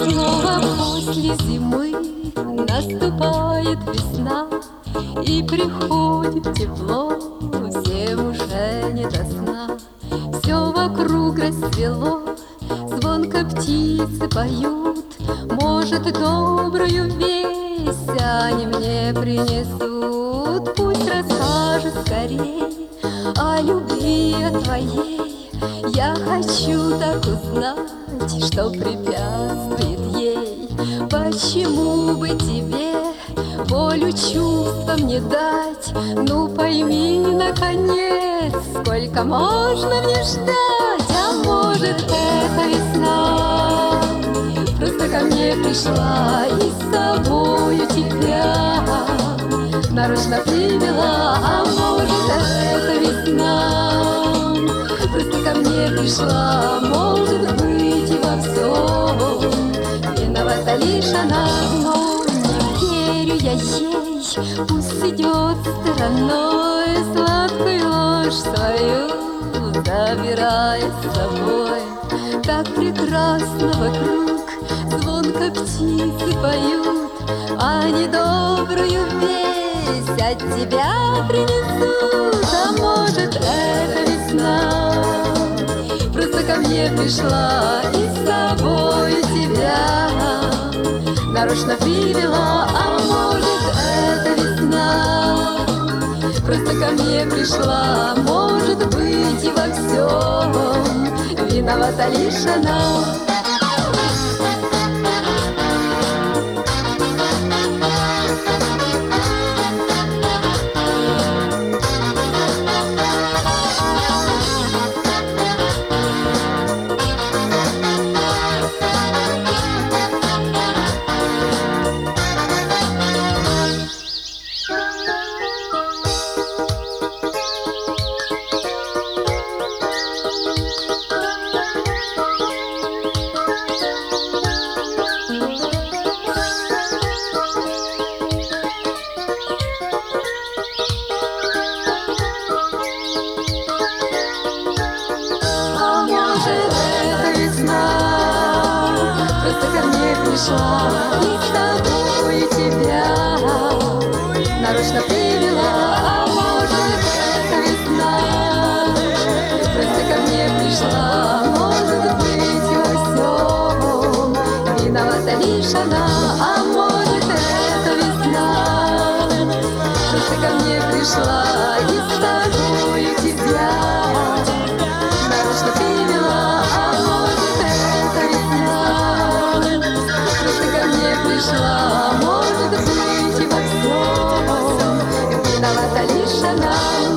После зимы наступает весна И приходит тепло, всем уже не до сна. Все вокруг расцвело, звонко птицы поют. Может, добрую весть они мне принесут. Пусть расскажут скорей о любви твоей Я хочу так узнать, что препятствует ей. Почему бы тебе волю чувствам не дать? Ну пойми, наконец, сколько можно мне ждать? А может, это весна? Просто ко мне пришла и с собою тебя Нарочно привела, а может, это весна Мне пришла, может быть, и во всем Виновата лишь она, но не верю я ей. Пусть идет стороной сладкую ложь свою Забирая с собой. Так прекрасно вокруг Звонко птицы поют Они добрую весть от тебя принесут. А может, это мне пришла и с собой тебя. Нарочно привела, а может, это весна. Просто ко мне пришла, может быть, и во всем Виновата лишь она пришла И с тобой тебя Нарочно привела А может, это весна Просто ко мне пришла Может быть, во всем Виновата лишь она пришла,